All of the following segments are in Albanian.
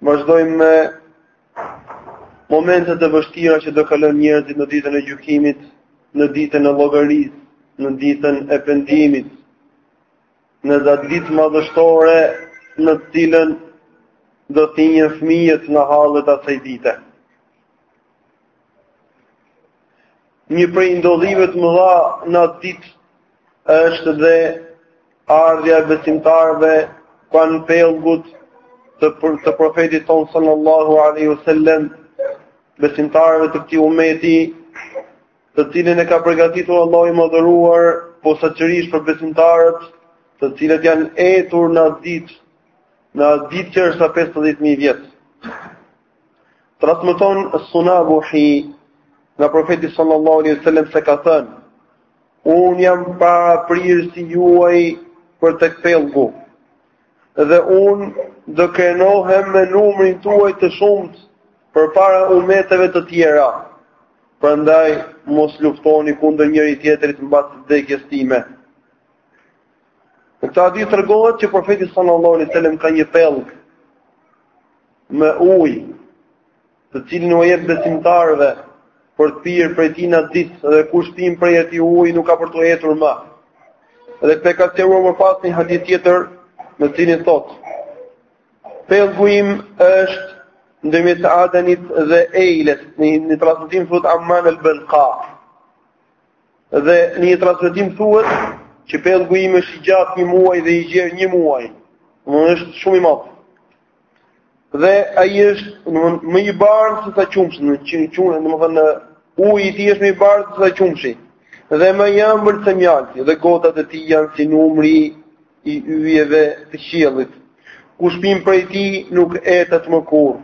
Vazhdojmë me momentet e vështira që do kalojnë njerëzit në ditën e gjykimit, në ditën e llogarisë, në ditën e pendimit. Në atë ditë madhështore në të cilën do thinjen fëmijët nga hallet asaj dite. Një prej ndodhive të mëdha në atë ditë është dhe ardhja e besimtarëve kah pellgut të profetit tonë sallallahu alaihi wasallam besimtarëve të këtij umeti të cilin e ka përgatitur Allahu i madhëruar posaçërisht për besimtarët të cilët janë etur në atë ditë në atë ditë që është sa 50000 vjet transmeton sunabuhi nga profeti sallallahu alaihi wasallam se ka thënë Unë jam paraprirësi juaj për tek pellgu, dhe unë do krenohem me numrin tuaj të shumtë përpara umeteve të tjera, prandaj mos luftoni kundër njëri tjetërit mbas vdekjes time. Në këtë hadith tregohet që profeti sallallahu alaihi wasallam ka një pellg me ujë, të cilin u jep besimtarëve për të pirë prej tij në atë ditë dhe kush pin prej atij uji nuk ka për t'u etur më. Dhe këtë e ka sqaruar më pas një hadith tjetër në të cilin thotë: Pellgu im është ndërmjet Adenit dhe Eiles, në një transmetim thotë Amman al-Balqa. Dhe në një transmetim thuhet që pellgu im është i gjatë një muaj dhe i gjerë një muaj. Domethënë është shumë i madh. Dhe ai është, domethënë, më i bardhë se sa qumshi, në qumshi, domethënë, uji i tij është më i bardhë se sa qumshi. Dhe më i ëmbël se mjalti, dhe gotat e tij janë si numri i yjeve të qiellit. Kush pin prej tij nuk etet më kurrë.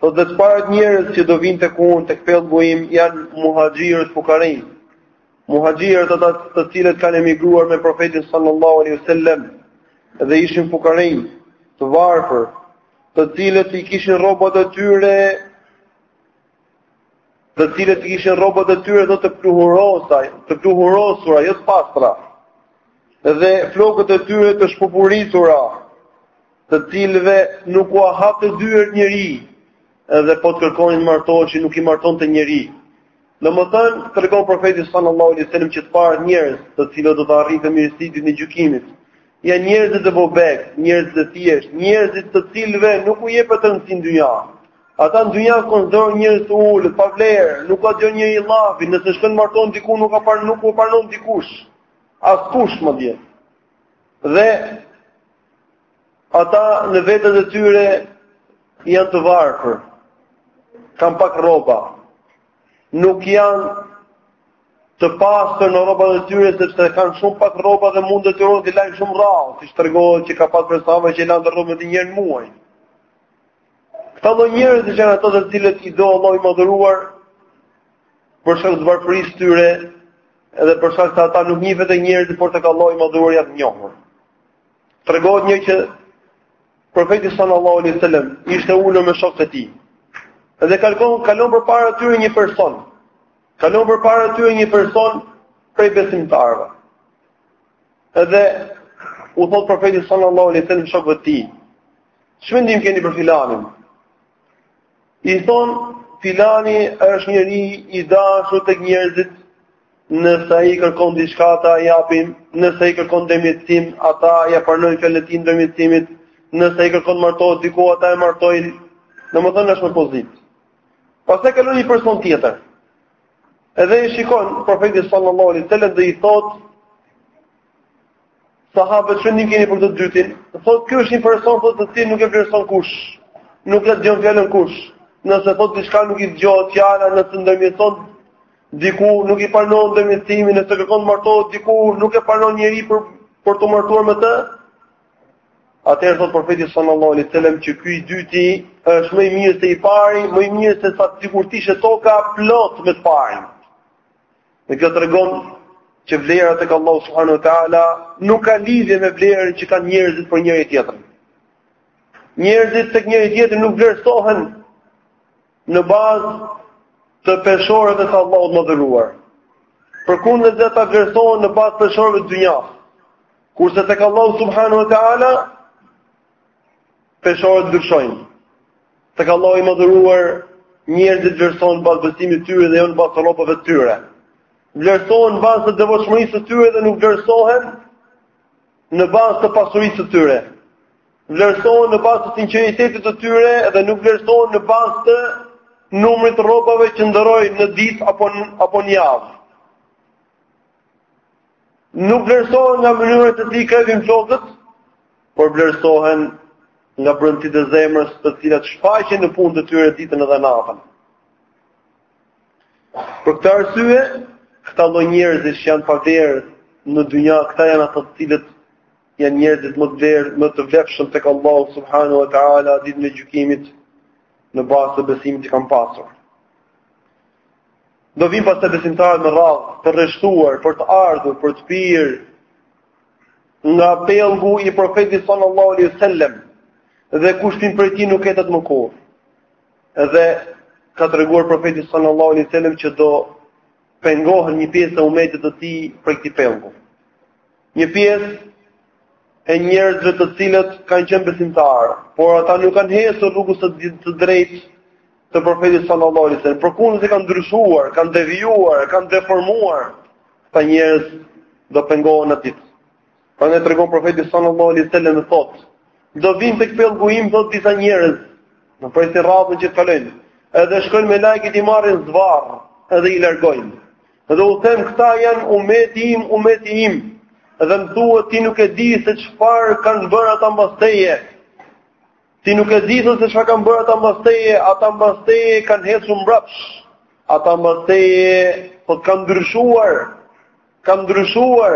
Po dhe të parët njerëz që do vinë tek unë tek pellgu im janë muhaxhirët fukarenj. Muhaxhirët ata të cilët kanë emigruar me profetin sallallahu alaihi wasallam dhe ishin fukarenj, të varfër, të cilët i kishin rrobat e tyre të cilët i kishin rrobat e tyre do të pluhuro, të pluhurosura, jo të pastra, dhe flokët e tyre të shpupuritura, të cilëve nuk ua hapte dyert njeri, edhe po të kërkonin martohen që nuk i martonte njeri. Domethënë, tregon profeti sallallahu alaihi wasallam që të parët njerëz të cilët do t'i arrijnë mirësitë ditën e gjykimit, Janë njerëzit e bobek, njerëzit e thjesht, njerëzit të cilëve nuk u jepet rëndësi në dynja. Ata në dynja konsiderohen njerëz të ulët, pa vlerë, nuk ka gjo njeri llafi, nëse shkon marton diku nuk ka par nuk u pranon dikush. Askush madje. Dhe ata në veten e tyre janë të varfër. Kan pak rroba. Nuk janë të pastër në rrobat e tyre sepse kanë shumë pak rroba dhe mund të detyrohen të lajnë shumë rrallë, siç tregohet që ka pas persona që i lanë rrobët një herë në muaj. Këta njerëz që janë ata të cilët i do Allahu i madhëruar për shkak të varfërisë së tyre, edhe për shkak se ata nuk njihen te njerëzit, por tek Allahu i madhëruar janë të njohur. Tregohet një që profeti sallallahu alaihi wasallam ishte ulur me shokët e tij. Dhe kalon kalon përpara tyre një person, Kalon përpara tyre një person prej besimtarëve. Edhe u thot profeti sallallahu alaihi wasallam shokëve të tij, "Ç'mendim keni për filanin?" I thon, "Filani është njeri i dashur tek njerëzit, nëse ai kërkon diçka ata ia japin, nëse ai kërkon ndërmjetësim, ata ia pranojnë fjalën e tij ndërmjetësimit, nëse ai kërkon martohet diku ata e martojnë." Domethënë është me pozitë. Pastaj kalon një person tjetër. Edhe e shikon profeti sallallahu alaihi wasallam dhe i thot sahabët ç'mendim keni për këtë të dytin, thot ky është një person thotë të cilin nuk e vlerëson kush, nuk e dëgjon fjalën kush. Nëse thot diçka nuk i dëgjohet fjala, nëse ndërmjeton diku nuk i pranon ndërmjetimin, nëse kërkon të martohet diku nuk e pranon njeri për për t'u martuar me të, Atëherë thot profeti sallallahu alaihi wasallam që ky i dyti është më i mirë se i pari, më i mirë se sa sikur të ishte toka plot me të parin. Dhe kjo tregon që vlera tek Allahu subhanahu wa taala nuk ka lidhje me vlerën që kanë njerëzit për njëri tjetrin. Njerëzit tek njëri tjetri nuk vlerësohen në bazë të peshoreve të Allahut të madhëruar. Përkundrazi ata vlerësohen në bazë të peshoreve të dynjasë. Kurse tek Allahu subhanahu wa taala peshoret ndryshojnë. Tek Allahu i madhëruar njerëzit vlerësohen në bazë besimit të tyre dhe jo në bazë të rrobave të tyre. Vlerësohen në bazë të devotshmërisë së tyre dhe nuk vlerësohen në bazë të pasurisë së tyre. Vlerësohen në bazë të sinqeritetit të tyre dhe nuk vlerësohen në bazë të numrit të rrobave që ndërrojnë në ditë apo në, apo në javë. nuk vlerësohen nga mënyra se si i krehin flokët, por vlerësohen nga brendësitë e zemrës të cilat shfaqen në punët e tyre ditën edhe natën. Për këtë arsye, këta lloj njerëzish që janë pa vlerë në dynja, këta janë ata të cilët janë njerëzit më të vlerë, më të vlefshëm tek Allahu subhanahu wa taala ditën e gjykimit në bazë të besimit që kanë pasur. Do vijnë pastaj besimtarët në radhë, të rreshtuar, për të ardhur, për të pirë, nga pellgu i profetit sallallahu alaihi wasallam, dhe kush pin prej tij nuk etet më kurrë. Dhe ka treguar profeti sallallahu alaihi wasallam që do pengohen një pjesë e umetit të tij prej këtij pellgu. Një pjesë e njerëzve të cilët kanë qenë besimtarë, por ata nuk kanë ecur rrugës së drejtë të profetit sallallahu alaihi wasallam. Përkundrazi kanë ndryshuar, kanë devijuar, kanë deformuar këta njerëz do pengohen atë ditë. Pra na tregon profeti sallallahu alaihi wasallam e thotë, do vijnë tek pellgu im thot disa njerëz do presin rradhën që të kalojnë. Edhe shkojnë melaiket i marrin zvarrë, edhe i largojnë. Edhe u them këta janë umeti im, umeti im. Edhe më thuhet ti nuk e di se çfarë kanë bërë ata mbas teje. Ti nuk e di se çfarë kanë bërë ata mbas teje, ata mbas teje kanë ecur mbrapsh. Ata mbas teje thot kanë ndryshuar, kanë ndryshuar.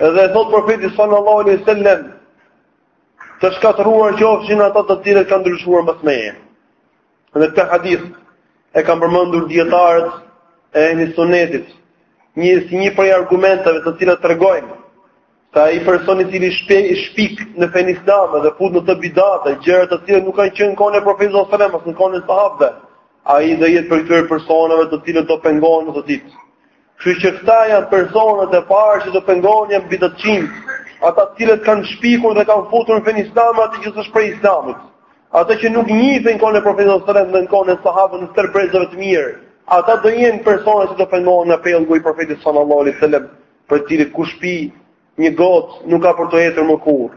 Edhe thot profeti sallallahu alaihi wasallam, të shkatërruar qofshin ata të cilët kanë ndryshuar mbas meje. Dhe këtë hadith e kanë përmendur dijetarët e ehli sunetit, si një prej argumentave të cilat tregojnë se ai person i cili shpej shpik në fenë islame dhe fut në të bidate, gjëra të cilat nuk kanë qenë në kohën e profetit sallallahu alajhi wasallam, as në kohën e sahabëve, ai do jetë prej këtyre personave të cilët do pengohen atë ditë. Kështu që këta janë personat e parë që do pengohen janë bidatçinjtë, ata të cilët kanë shpikur dhe kanë futur në fenë islame atë që s'është prej islamit. Ata që nuk njihen në kohën e profetit sallallahu alajhi wasallam dhe në kohën e sahabëve e tre brezave të mirë, ata do jenë persona që do pengohen nga pellgu i profetit sallallahu alajhi wasallam, prej të cilit kush pi një gotë nuk ka për t'u etur më kurrë.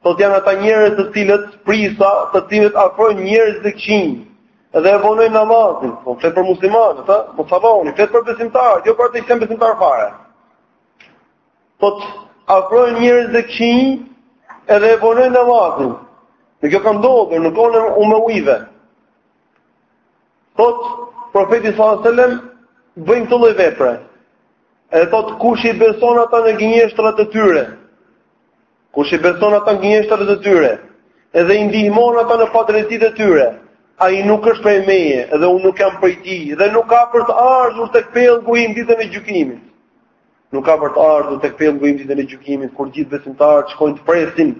Thot janë ata njerëz të cilët prijësa, të cilët afrojnë njerëz të këqinj dhe e vonojnë namazin. Po flet për muslimanët, ha? Po tavoni, flet për besimtarët, jo për ata që s'janë besimtarë fare. Thot afrojnë njerëz të këqinj edhe e vonojnë namazin. Dhe kjo ka ndodhur në kohën e Umevijve. Thot profeti sallallahu alajhi wasallam bëjnë këto lloj vepre. Edhe thot kush i beson ata në gënjeshtrat e tyre, Kush i beson ata gënjeshtrat e tyre, edhe i ndihmon ata në padrejtitë e tyre, ai nuk është prej meje dhe unë nuk jam prej tij dhe nuk ka për të ardhur tek pellgu im ditën e gjykimit. Nuk ka për të ardhur tek pellgu im ditën e gjykimit kur gjithë besimtarët shkojnë të presin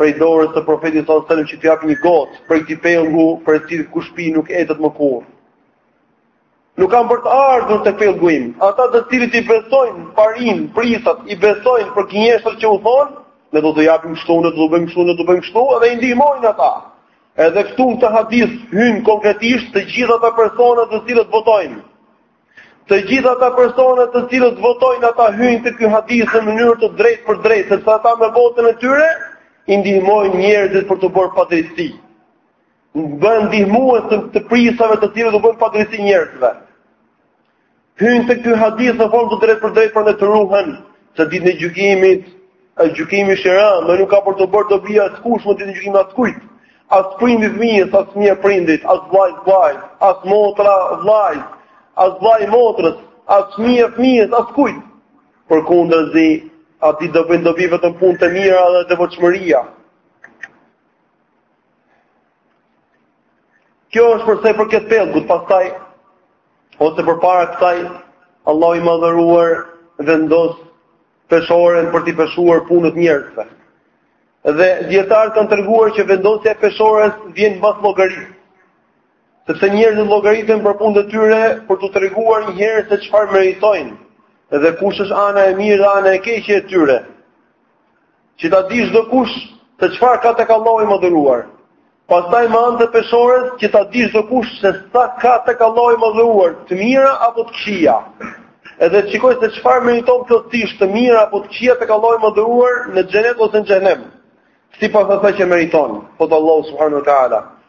prej dorës së profetit sallallahu alajhi wasallam që t'u japë një gotë prej këtij pellgu, për të cilin kush pi nuk etet më kurrë. Nuk kanë për të ardhur te pellgu im. Ata të cilët i besojnë parinë, prisat, i besojnë për gënjeshtrat që u thonë, ne do t'u japim kështu, ne do të bëjmë kështu, ne do t'u bëjmë kështu, edhe i ndihmojnë ata. Edhe këtu në këtë hadith hyjnë konkretisht të gjithë ata persona të cilët votojnë. Të gjithë ata persona të cilët votojnë ata hyjnë te ky hadith në mënyrë të drejtpërdrejtë, sepse ata me votën e tyre, i ndihmojnë njerëzit për t'u bërë padrejtësi. U bëhen ndihmues të, të prisave të tyre, u bëjnë padrejtësi njerëzve. Hyn tek ky hadith në formë të drejtpërdrejtë pra të ruhen se ditën e gjykimit, ai gjykimi është i rëndë, ai nuk ka për të bërë dobi askush më ditën e gjykimit askujt. As prindi fëmijës, as fëmija prindit, as vllai vllait, as motra vllait, as vllai motrës, as fëmija fëmijës, askujt. Përkundrazi, aty do bëjnë dobi vetëm punët e mira dhe devotshmëria. Kjo është për sa i përket pellgut, pastaj ose përpara kësaj Allahu i madhëruar vendos peshoren për t'i peshuar punët e njerëzve. Dhe dijetarët kanë treguar që vendosja e peshores vjen mbas llogarisë. Sepse njerëzit llogariten për punët e tyre për t'u treguar një herë se çfarë meritojnë dhe kush është ana e mirë dhe ana e keqe e tyre. Që ta dijë çdokush se çfarë ka tek Allahu i madhëruar. Pastaj me anë të peshores që ta dijë çdokush se sa ka tek Allahu i madhëruar, të mira apo të këqija. Edhe të shikojë se çfarë meriton plotësisht të mira apo të këqija tek Allahu i madhëruar në xhenet ose në xhehenem. Sipas asaj që meriton, thotë Allahu subhanahu wa taala.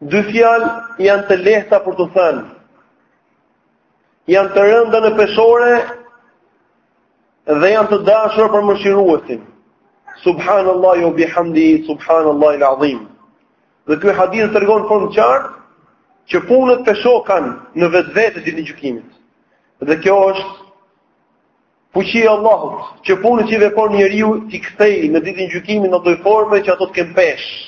Dy fjalë janë të lehta për t'u thënë. Janë të rënda në peshore dhe janë të dashura për mëshiruesin. Subhanallahi wa bihamdihi, subhanallahi al-azim. Dhe ky hadith tregon fort qartë që punët peshokan në vetvete ditën e gjykimit. Dhe kjo është fuqia e Allahut, që punët që i vepron njeriu t'i kthejë në ditën e gjykimit në ndonjë formë që ato të kenë peshë.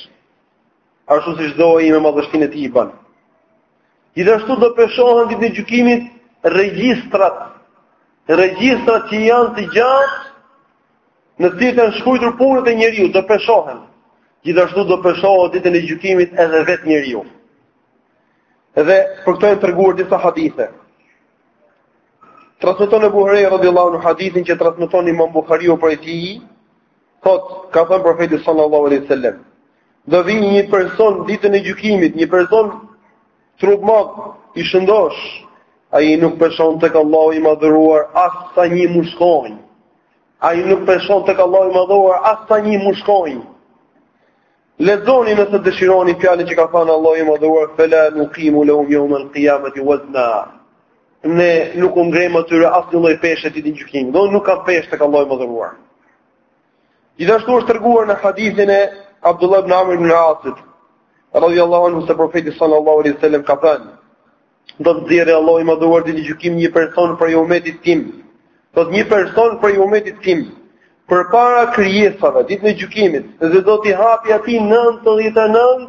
ashtu siç do ai me madhështinë e tij i bën. Gjithashtu do peshohen ditën e gjykimit regjistrat, regjistrat që janë të gjatë në të cilët janë shkruar punët e njeriu, do peshohen. Gjithashtu do peshohet ditën e gjykimit edhe vetë njeriu. Edhe për këtë janë treguar disa hadithe. Transmeton Ebu Hurejra radhiyallahu anhu hadithin që transmeton Imam Buhariu prej tij, thotë, ka thënë profeti sallallahu alaihi wasallam, Do vi një person ditën e gjykimit, një person trupmadh i shëndosh, ai nuk peshon tek Allahu i madhëruar as sa një mushkonj. Ai nuk peshon tek Allahu i madhëruar as sa një mushkonj. Lexoni nëse dëshironi fjalën që ka thënë Allahu i madhëruar, fela nuqimu lahum yawm al-qiyamati wazna ne nuk u ngremë atyre asnjë lloj peshe ditën e gjykimit. Do nuk ka peshë tek Allahu i madhëruar. Gjithashtu është treguar në hadithin e Abdullah ibn Amr ibn Asit, radhiyallahu anhu se profeti sallallahu alaihi wasallam ka thënë: Do të nxjerrë Allahu i madhëruar ditën e gjykimit një person prej umetit tim. Do të një person prej umetit tim përpara krijesave ditën e gjykimit dhe do t'i hapi atij 99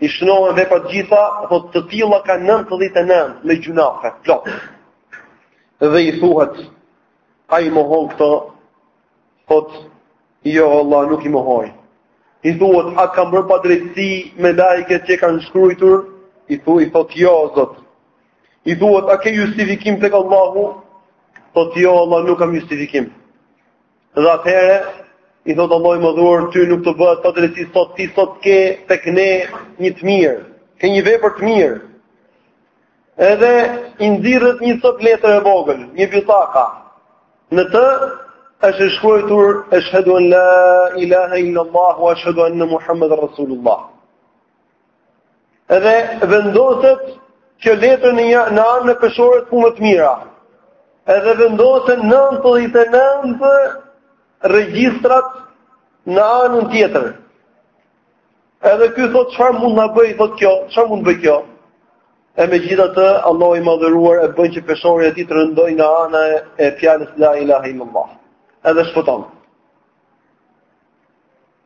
i shënohen vepra të gjitha, thot të tilla ka 99 me gjunafe, plot. Dhe i thuhet, a i mohon këto? Thot, jo, Allah, nuk i mohoj. I thuhet, a kanë bërë padrejtësi melaiket që kanë shkrujtur? I thuhet, i thot, jo, zot. I thuhet, a ke justifikim tek Allahu? Thot, jo, Allah, nuk kam justifikim. Dhe atëherë i thotë Allahu i madhëruar, ty nuk të bëhet padrejtësi sot ti sot ke tek ne një të mirë, ke një vepër të mirë. Edhe i nxirret një copë letër e vogël, një bitaka. Në të është e shkrujtur ashhadu an la ilaha illa allah wa ashhadu anna muhammadar rasulullah. Edhe vendoset kjo letër në anën e peshores te punët e mira. Edhe vendoset 99 regjistrat në anën tjetër. Edhe ky thot çfarë mund të bëj thot kjo, çfarë mund të bëj kjo? E megjithatë, Allahu i madhëruar e bën që peshorja e tij të rëndoj nga ana e fjalës la ilaha illa allah. Edhe shpëton.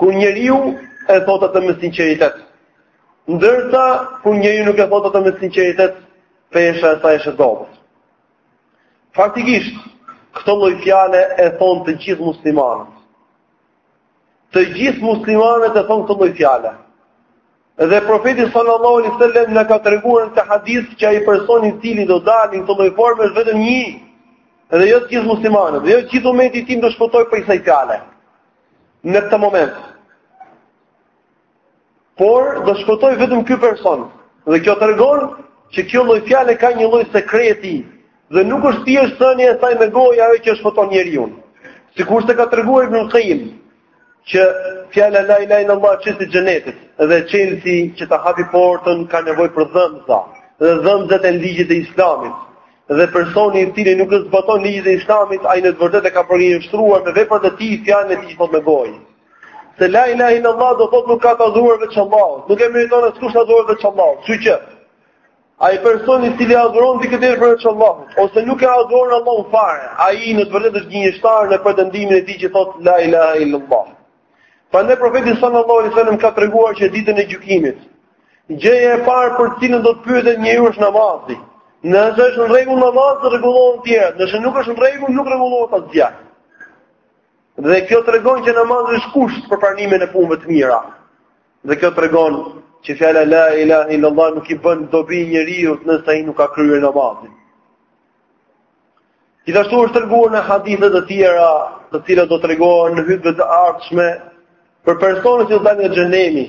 Kur njeriu e thotë atë me sinqeritet, ndërsa kur njeriu nuk e thotë atë me sinqeritet, pesha e saj është e dobët. Faktikisht, këtë lloj fjale e thonë të gjithë muslimanët. Të gjithë muslimanët e thonë këtë lloj fjale. Dhe profeti sallallahu alaihi wasallam na ka treguar në këtë hadith që ai person i cili do dali në këtë lloj forme është vetëm një dhe jo të gjithë muslimanët, dhe jo i gjithë umeti im do shpëtojë prej kësaj fjale. në këtë moment. Por do shpëtojë vetëm ky person. Dhe kjo tregon që kjo lloj fjale ka një lloj sekreti dhe nuk është thjesht thënia e saj me gojë ajo që shpëton njeriun. Sikurse ka treguar Ibn Qayyim që fjala la ilaha illallah çelësi i xhenetit dhe çelësi që ta hapi portën ka nevojë për dhëmbëza dhe dhëmbëzat janë ligjet e Islamit. dhe personi i cili nuk i zbaton ligjet e Islamit, ai në të vërtetë e ka përgënjeshtruar me veprat e tij fjalën që e thotë me gojë. Se la ilaha illa Allah do thotë nuk ka të adhuruar veç Allahut, nuk e meriton askush të adhurohet veç Allahut. Kështu që ai person i cili adhuron dikë tjetër përveç Allahut, ose nuk e adhuron Allahun fare, ai në të vërtetë është gënjeshtar në pretendimin e tij që thotë la ilaha illa Allah. Prandaj profeti sallallahu alaihi wasallam ka treguar që ditën e gjykimit, gjëja e parë për të cilën do të pyetet njeriu është namazi. Nëse është në rregull namazi, rregullohen të tjerat. Nëse nuk është në rregull, nuk rregullohet asgjë. Dhe kjo tregon që namazi është kusht për pranimin e punëve të mira. Dhe kjo tregon që fjala la ilaha illallah nuk i bën dobi njeriut nëse ai nuk ka kryer namazin. Gjithashtu është treguar në hadithe të tjera, të cilat do tregohen në hutbet e ardhshme për personat që dalin nga xhehenemi,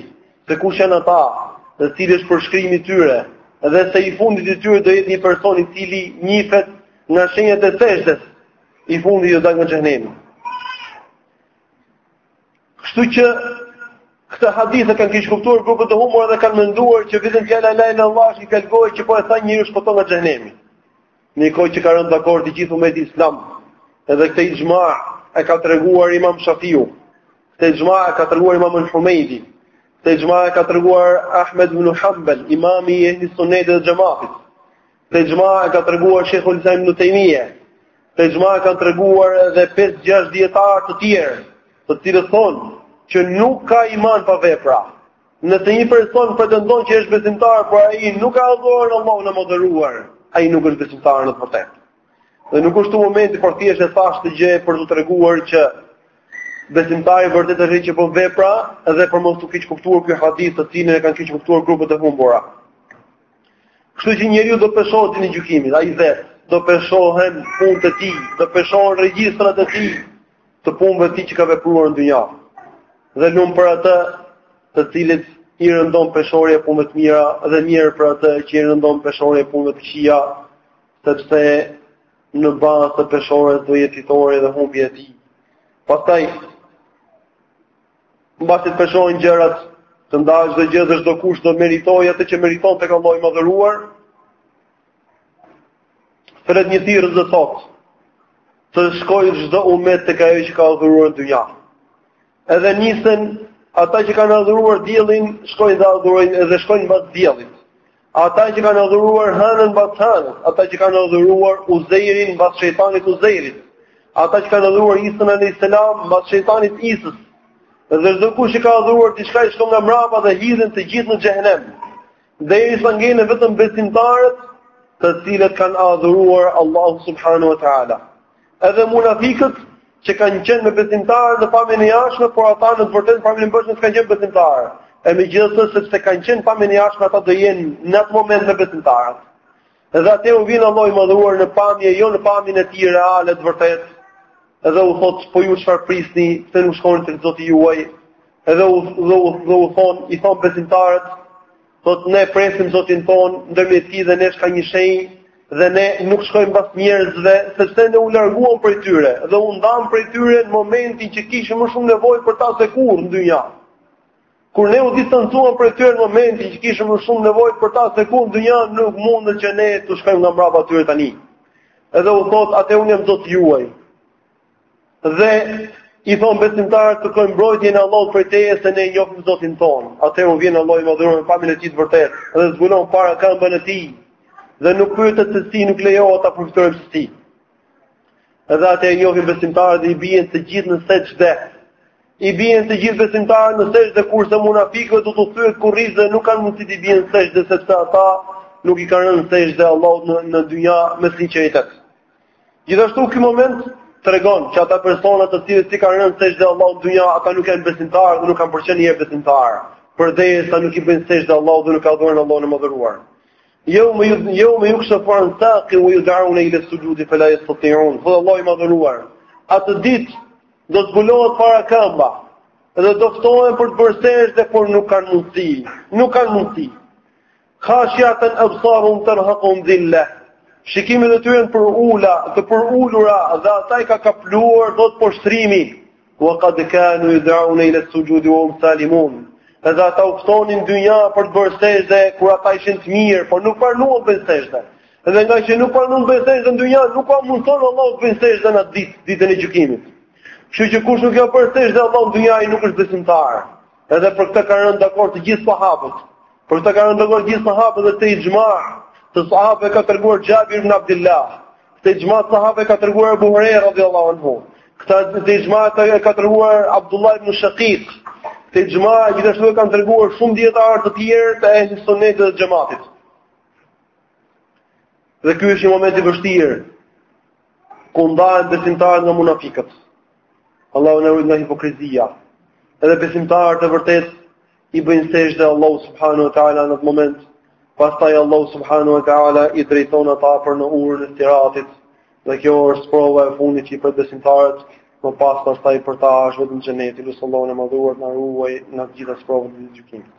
se kush janë ata, dhe cili është përshkrimi i tyre, dhe se i fundit i tyre do jetë një person i cili njihet nga shenjat e sexhdes, i fundit që do dalë nga xhehenemi. Kështu që këtë hadith e kanë keqkuptuar grupet e humbura dhe kanë menduar që vetëm fjala la ilaha illallah është një kallp goje që po e tha njeriu shpëton nga xhehenemi. Në kohë që ka rënë dakord i gjithë umeti islam, edhe këtë ixhma e ka treguar Imam Shafiu. Këtë ixhma e ka treguar Imam Al-Humaydi. Këtë ixhma e ka treguar Ahmed ibn Hanbal, imami i ehli sunnetit dhe xhematit. Këtë ixhma e ka treguar Sheikhul Islam ibn Taymija. Këtë ixhma e kanë treguar edhe 5-6 dijetarë të tjerë, të cilët thonë që nuk ka iman pa vepra. Nëse një person pretendon që është besimtar, por ai nuk e adhuron Allahun e madhëruar, ai nuk është besimtar në të vërtetë. Dhe nuk është momenti por thjesht e thashë këtë gjë për të treguar që besimtari i vërtetë është ai që bën vepra dhe për mos t'u keqkuptuar ky hadith të cilin e kanë keqkuptuar grupet e humbura. Kështu që njeriu do peshohet ditën e gjykimit, ai vetë do peshohen punët e tij, do peshohen regjistrat e tij, të punëve të tij që ka vepruar në dynja, dhe lum për atë të cilit i rëndon peshorja e punëve të mira dhe mjerë për atë që i rëndon peshorja e punëve të këqija, sepse në bazë të peshores do jetë fitorja dhe humbja e tij. Pastaj, mbasi të peshohen gjërat, të ndahet çdo gjë dhe çdokush do meritojë atë që meriton tek Allahu i madhëruar, Flet një thirrës dhe thot, të shkojë çdo umet tek ajo që ka adhuruar në dynja. Edhe nisen ata që kanë adhuruar diellin, shkojnë dhe adhurojnë edhe shkojnë mbas diellit. Ata që kanë adhuruar hënën mbas hënës, ata që kanë adhuruar Uzejrin mbas shejtanit Uzejrit, ata që kanë adhuruar Isën alayhis salam mbas shejtanit Isës. Dhe çdo kush që ka adhuruar diçka i shkon nga mbrapa dhe hidhen të gjithë në xhehenem. Derisa ngelin vetëm besimtarët të cilët kanë adhuruar Allahun subhanahu wa ta'ala. Edhe munafikët që kanë qenë me besimtarë në pamjen e jashtme, por ata në të vërtetë pamjen e brendshme s'kanë qenë besimtarë. E megjithatë sepse kanë qenë pamjen e jashtme, ata do jenë në atë moment me besimtarët. Dhe atëherë u vjen Allahu i madhëruar në pamje, jo në pamjen e tij reale të vërtetë. Dhe u thot, po ju çfarë prisni, pse nuk shkoni tek Zoti juaj? Dhe u dhe u dhe u thon, i thon besimtarët, thot ne presim Zotin ton, ndërmjet tij dhe nesh ka një shenjë dhe ne nuk shkojmë pas njerëzve, sepse ne u larguam prej tyre dhe u ndam prej tyre në momentin që kishim më shumë nevojë për ta se kurrë në dynja. Kur ne u distancuam prej tyre në momentin që kishim më shumë nevojë për ta se kurrë në dynja nuk mundet që ne t'u shkojmë nga mbrapa atyre tani. Edhe u thot, atëherë unë jam Zoti juaj. Dhe i thon besimtarët kërkojmë mbrojtjen e Allahut prej teje se ne njohim Zotin ton. Atëherë u vjen Allahu i madhëruar me pamjen e tij të vërtetë dhe zbulon parakëmbën e tij dhe nuk pyetet se si nuk lejohet ta përfytyrojmë se si. Edhe atëherë e njohin besimtarët dhe i bien të gjithë në sexhde. I bien të gjithë besimtarët në sexhde kurse munafikët do t'u thyhet kurrizi dhe nuk kanë mundësi të bien në sexhde sepse ata nuk i kanë rënë sexhde Allahut në në dynja me sinqeritet. Gjithashtu ky moment tregon që ata persona të cilët s'i kanë rënë sexhde Allahut në dynja ata nuk janë besimtarë dhe nuk kanë për të qenë besimtarë. Përderisa nuk i bëjnë sexhde Allahut dhe nuk adhurojnë Allahun e madhëruar. Yawma yukshafu an saqin wa yud'auna ila as-sujudi fala yastati'un. Thot Allahu i madhëruar. Atë ditë do të zbulohet parakëmba. Dhe do ftohen për të bërë sexhde por nuk kanë mundësi. Nuk kanë mundësi. Khashiatan absaruhum tarhaquhum dhilla. Shikimet e tyre të përula, të përulura dhe ata i ka kapluar thot poshtërimi. Wa qad kanu yud'auna ila as-sujud wa hum salimun. Edhe ata u ftonin në dynja për të bërë sexhde kur ata ishin të mirë, por nuk pranuan të bëjnë sexhde. Edhe ngaqë nuk pranuan të bëjnë sexhde në dynja, nuk ua mundëson Allahu të bëjnë sexhde në atë ditë, ditën e gjykimit. Kështu që kush nuk i ka bërë sexhde Allahut në dynja, ai nuk është besimtar. Edhe për këtë kanë rënë dakord të gjithë sahabët. Për këtë kanë rënë dakord të gjithë sahabët dhe këtë ixhma të sahabëve e ka treguar Xhabir ibn Abdullah. Këtë ixhma të sahabëve e ka treguar Abu Huraira radhiyallahu anhu. Këtë ixhma e ka treguar Abdullah ibn Shaqiq. Këtë ixhma gjithashtu e kanë treguar shumë dijetarë të tjerë të ehli sunnetit dhe xhematit. Dhe ky është një moment i vështirë. ku ndahen besimtarët nga munafikët. Allahu na ruajt nga hipokrizia. Edhe besimtarët e vërtetë i bëjnë sexhde Allahu subhanahu wa taala në atë moment. Pastaj Allahu subhanahu wa taala i drejton ata për në urën e siratit. Dhe kjo është sprova e fundit që i pret besimtarët, më pas pastaj për ta është vetëm xheneti, e lus Allahun e madhëruar të na ruajë nga të gjitha sprovat e gjykimit.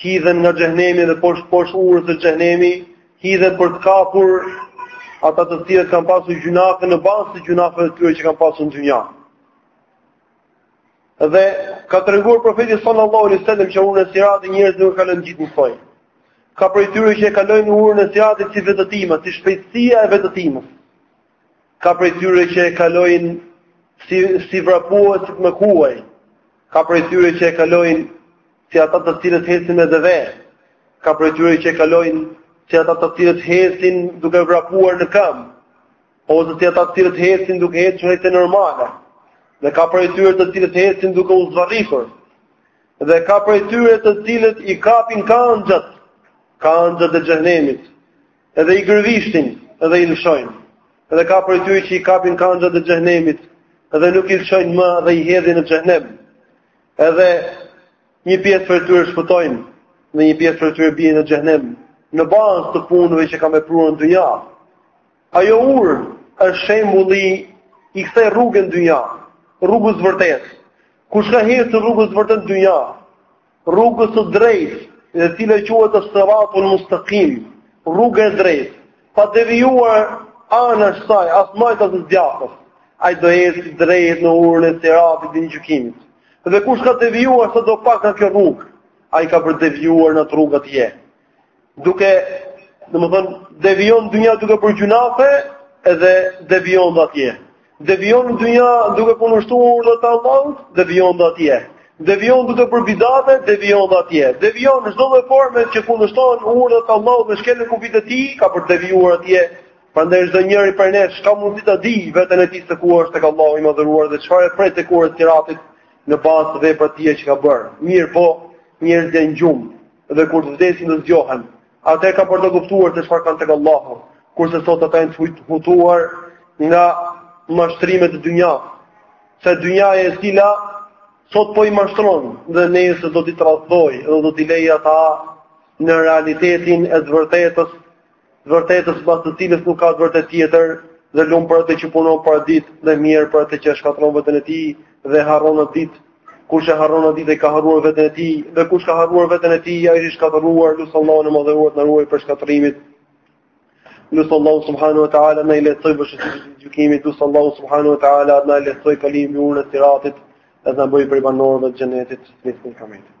hidhen nga xhehenemi dhe poshtë poshtë urës së xhehenemit, hidhen për të kapur ata të cilët kanë pasur gjynafe në bazë të gjynafeve të tyre që kanë pasur në dynja. Dhe ka treguar profeti sallallahu alaihi wasallam që urën e siratit njerëzit nuk e kalojnë të gjithë njësoj. Ka prej tyre që e kalojnë urën e siratit si vetëtima, si shpejtësia e vetëtimës. Ka prej tyre që e kalojnë si vrapuesit me kuaj. Ka prej tyre që e kalojnë si ata të cilët hecin me deve, ka prej tyre që e kalojnë si ata të cilët hecin duke vrapuar në këmbë, ose si ata të cilët hecin duke ecur ecje normale. Dhe ka prej tyre të cilët hecin duke u zvarritur. Dhe ka prej tyre të cilët i kapin kanxhat, kanxhat e xhehenemit, edhe i gërvishtin, edhe i lëshojnë. Dhe ka prej tyre që i kapin kanxhat e xhehenemit, edhe nuk i lëshojnë më dhe i hedhin në xhehenem. Edhe një pjesë prej tyre shpëtojnë, dhe një pjesë prej tyre bien në xhehenem, në bazë të punëve që kanë vepruar në dynja. Ajo urë është shembulli i kësaj rruge në dynja, rrugës së vërtetë. Kush ka hecur rrugës së vërtetë në dynja, rrugës së drejtë, e cila quhet as-siratul mustaqim, rruga e drejtë, Pa devijuar anësh saj, as majtas as djathtas. Ai do ecë drejt në urën e siratit ditën e gjykimit. Dhe kush ka devijuar sado pak nga kjo rrugë, ai ka për të devijuar në atë rrugë atje. Duke, domethënë, devijon në dynja duke bërë gjynafe, edhe devijon dhe atje. Devijon në dynja duke kundërshtuar urdhrat e Allahut, devijon dhe atje. Devijon duke bërë bidate, devijon dhe atje. Devijon në çdo lloj forme që kundërshton urdhrat e Allahut dhe shkelen kufijtë e tij, ka për të devijuar atje. Prandaj çdo njeri prej nesh ka mundësi ta dijë veten e tij se ku është tek Allahu i madhëruar dhe çfarë e pret tek ura e siratit në bazë të veprave të tij që ka bërë. Mirëpo, njerëzit janë në gjumë dhe kur të vdesin do zgjohen. Atëherë kanë për të kuptuar se çfarë kanë tek Allahu, kurse sot ata janë të hutuar nga mashtrimet e dynjas. Se dynjaja e cila sot po i mashtron dhe nesër do t'i tradhtojë dhe do t'i lërë ata në realitetin e të vërtetës, të vërtetës pas të cilës nuk ka të vërtetë tjetër dhe lum për atë që punon për atë ditë dhe mjerë për atë që shkatërron veten e tij dhe harron atë ditë Kush e harron atë ditë ka harruar veten e tij, dhe kush ka harruar veten e tij, ai është i shkatërruar, lus Allahun e madhëruar të na ruajë prej shkatërrimit. Lus Allahun subhanahu wa taala të na i lehtësojë vështirësitë e gjykimit, lus Allahun subhanahu wa taala të na e lehtësojë kalimin e urës së Siratit, dhe na bëjë prej banorëve të xhenetit, në fund të